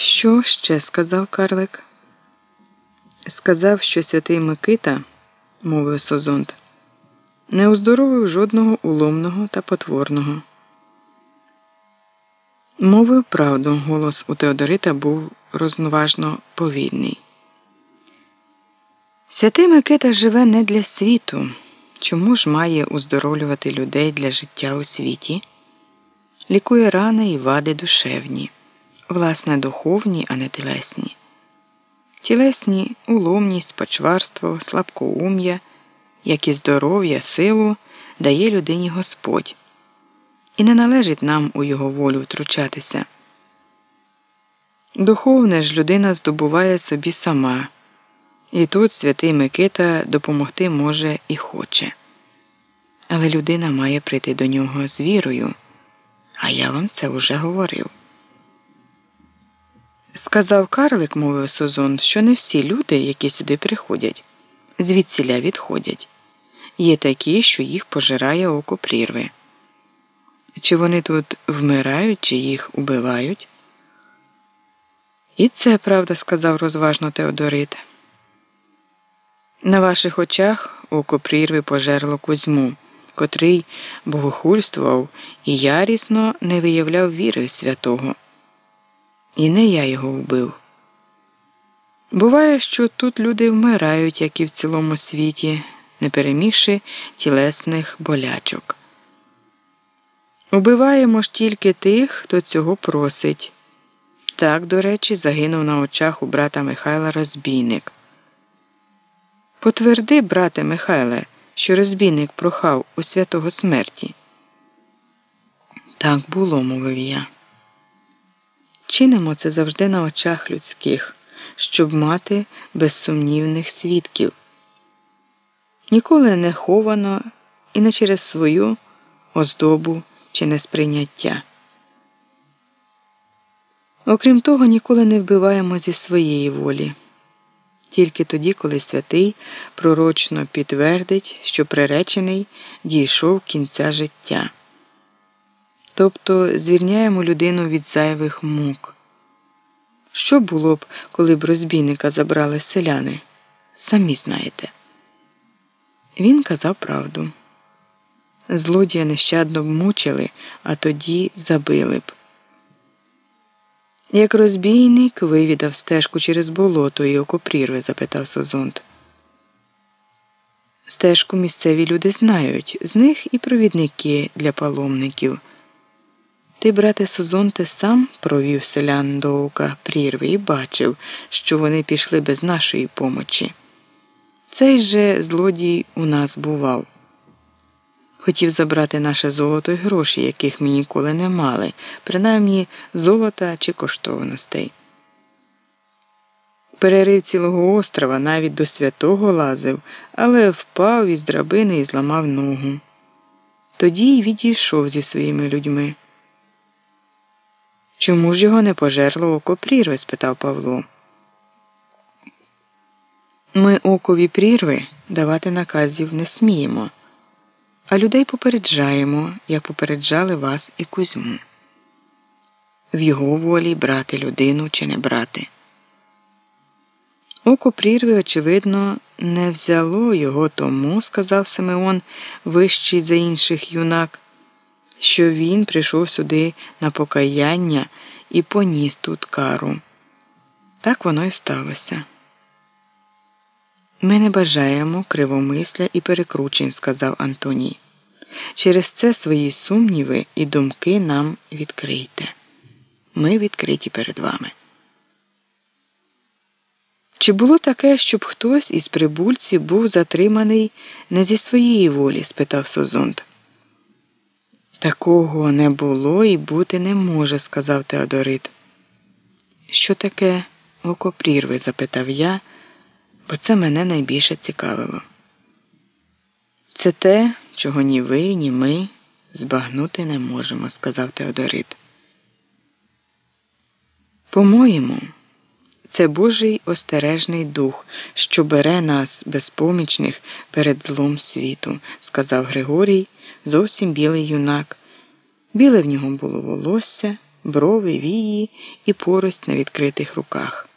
Що ще сказав Карлик? Сказав, що святий Микита, мовив Созонт, не оздоровив жодного уломного та потворного. Мовив правду, голос у Теодорита був рознуважно повільний. Святий Микита живе не для світу. Чому ж має уздоровлювати людей для життя у світі? Лікує рани і вади душевні, власне, духовні, а не тілесні. Тілесні уломність, почварство, слабкоум'я, як і здоров'я, силу дає людині Господь, і не належить нам у його волю втручатися. Духовне ж людина здобуває собі сама. І тут святий Микита допомогти може і хоче. Але людина має прийти до нього з вірою, а я вам це вже говорив. Сказав Карлик, мовив Созон, що не всі люди, які сюди приходять, звідсіля відходять. Є такі, що їх пожирає око прірви. Чи вони тут вмирають, чи їх убивають? І це правда, сказав розважно Теодорит. На ваших очах око прірви пожерло Кузьму, котрий богохульствував і ярісно не виявляв віри святого. І не я його вбив. Буває, що тут люди вмирають, як і в цілому світі, не перемігши тілесних болячок. Убиваємо ж тільки тих, хто цього просить. Так, до речі, загинув на очах у брата Михайла розбійник. Потверди, брате Михайле, що розбійник прохав у святого смерті. Так було, мовив я. Чинимо це завжди на очах людських, щоб мати безсумнівних свідків. Ніколи не ховано і не через свою оздобу чи несприйняття. Окрім того, ніколи не вбиваємо зі своєї волі тільки тоді, коли святий пророчно підтвердить, що приречений дійшов кінця життя. Тобто звільняємо людину від зайвих мук. Що було б, коли б розбійника забрали селяни? Самі знаєте. Він казав правду. Злодія нещадно б мучили, а тоді забили б. Як розбійник вивідав стежку через болото і окопрірви? запитав Созонт. Стежку місцеві люди знають, з них і провідники для паломників. Ти, брате Созонте, сам провів селян до ока прірви і бачив, що вони пішли без нашої помочі. Цей же злодій у нас бував. Хотів забрати наше золото й гроші, яких ми ніколи не мали, принаймні золота чи коштовностей. Перерив цілого острова навіть до святого лазив, але впав із драбини і зламав ногу. Тоді й відійшов зі своїми людьми. Чому ж його не пожерло око прірви? спитав Павло. Ми окові прірви давати наказів не сміємо а людей попереджаємо, як попереджали вас і Кузьму. В його волі брати людину чи не брати. Око прірви, очевидно, не взяло його тому, сказав Симеон, вищий за інших юнак, що він прийшов сюди на покаяння і поніс тут кару. Так воно і сталося. Ми не бажаємо кривомисля і перекручень, сказав Антоній. Через це свої сумніви і думки нам відкрийте. Ми відкриті перед вами. Чи було таке, щоб хтось із прибульців був затриманий не зі своєї волі? спитав Созонт. Такого не було і бути не може, сказав Теодорит. Що таке окопрірви? запитав я бо це мене найбільше цікавило. Це те, чого ні ви, ні ми збагнути не можемо, сказав Теодорит. По-моєму, це Божий остережний дух, що бере нас безпомічних перед злом світу, сказав Григорій, зовсім білий юнак. Біле в нього було волосся. брови, вії і порость на відкритих руках.